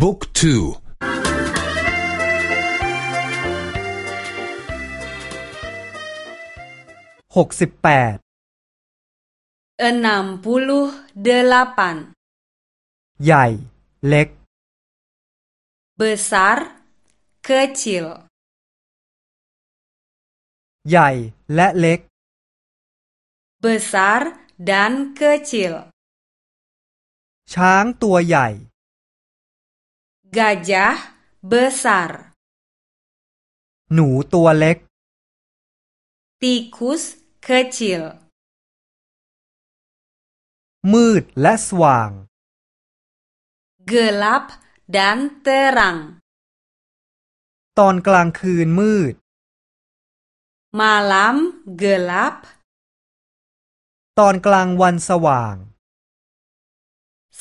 บุ๊กทูหกสิบแปดเอ็นามพูลูเดลปันใหญ่เล็กเ b ์ s a r k e ชิลใหญ่และเล็กเ b ์ s a r dan k e ชิลช้างตัวใหญ่ Gajah besar หนูตัวเล็ก Tikus kecil มืดและสว่าง Gelap dan terang ตอนกลางคืนมืด Malam gelap ตอนกลางวันสว่าง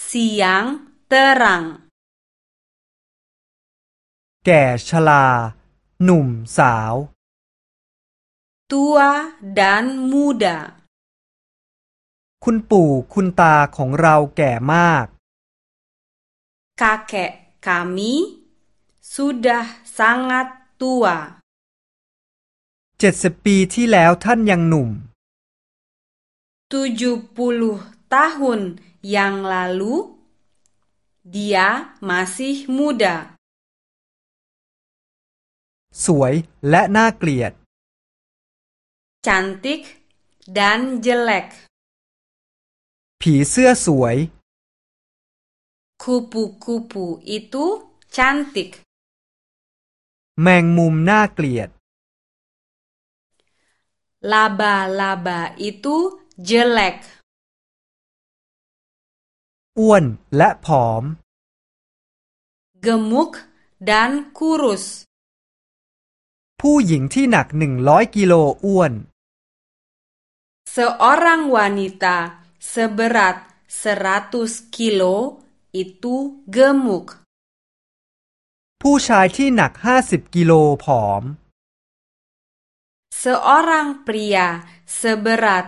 Siang terang แก่ชราหนุ่มสาว ตัว ดันมูดาคุณปู่คุณตาของเราแก่มากคาแกะคามิสุดาสังัตตัวเจ็ดสิบปีที่แล้วท่านยังหนุ่มตูจูปูลูตาหุนยังลาลูเดียมาซิมูดาสวยและน่าเกลียด cantik dan jelek ผีเสื้อสวย kupu-kupu itu cantik แมงมุมน่าเกลียด laba-laba itu jelek อ้วนและผอม gemuk dan kurus ผู้หญิงที่หนักหนึ่งร้อยกิโลอ้วน Seorang wanita seberat 100 kilo itu gemuk. ผู้ชายที่หนักห้าสิบกิโลผอม Seorang pria seberat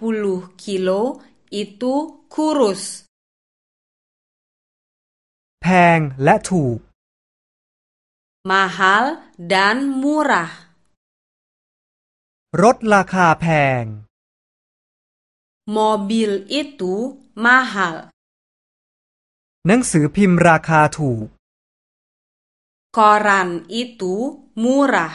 50 kilo itu kurus. แพงและถูก mahal dan murah รถราคาแพง mobil itu mahal หนังสือพิมพ์ราคาถูก koran itu murah